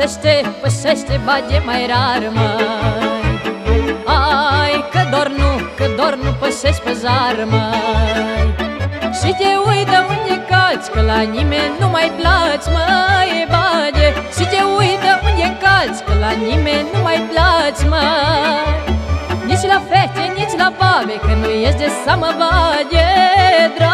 pășește, pășește, bage mai rar, măi. Ai, că dor nu, că dor nu pășești pe jar, măi. Și te uită unde calci, că la nimeni nu mai placi, măi, bage. Și te uită unde calci, că la nimeni nu mai placi, măi. Nici la fete, nici la babe, că nu ești de să mă bage, dragă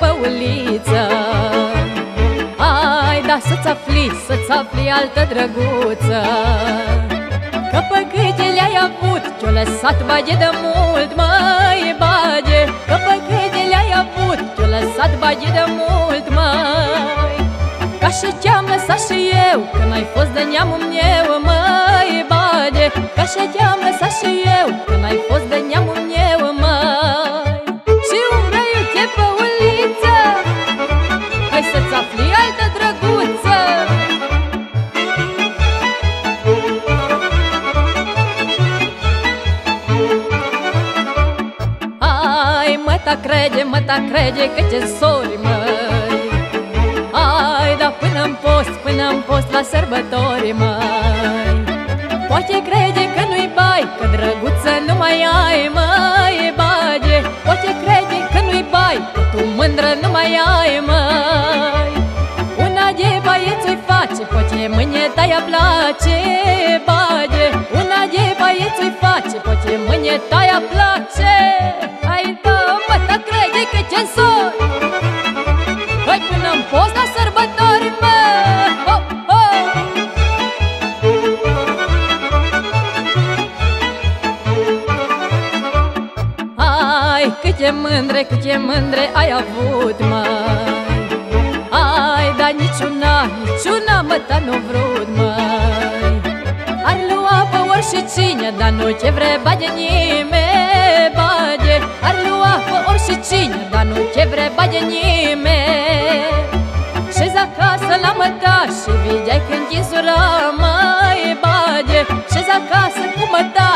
umblă iute pe uliță Ai, da să-ți afli, să-ți afli altă drăguță. Că pe câte le-ai avut, ce-o lăsat bage de mult, măi, bage. Că pe câte le-ai avut, ce-o lăsat bage de mult, măi. Ca și ce-am lăsat și eu, că n-ai fost de neamul meu, măi, bage. Ca și ce-am lăsat și eu, ta crede, mă ta crede că te sori, măi. Ai, da până-n post, până-n post la sărbători, măi. Poate crede că nu-i bai, că drăguță nu mai ai, măi, bage. Poate crede că nu-i bai, că tu mândră nu mai ai, măi. Una de băieți i face, poate mâine ta-i place, Ai, câte mândre, câte mândre ai avut, măi? Ai, dar niciuna, niciuna, mă, ta nu vrut, măi. Ar lua pe orice cine, dar nu ce vre bage nimeni, bage. Ar lua pe orice cine, dar nu ce vre bage nimeni Și-ți acasă la măta și vedeai când chisura, măi, bage. Și-ți acasă cu măta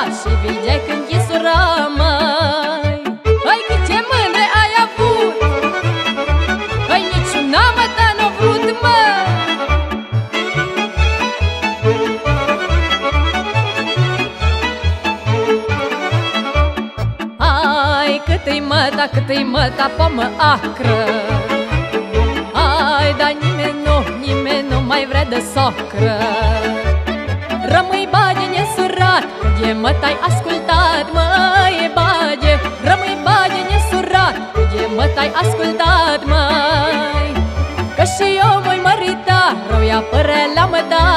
Ai, cât-i măta, cât-i măta, pomă acră. Ai, dar nimeni nu, nimeni nu mai vrea de socră. Rămâi bage nesurat, că de măt-ai ascultat, măi, bage. Rămâi bage nesurat, că de măt-ai ascultat, măi. Că și eu voi mărita, rău ia pără la măta, măi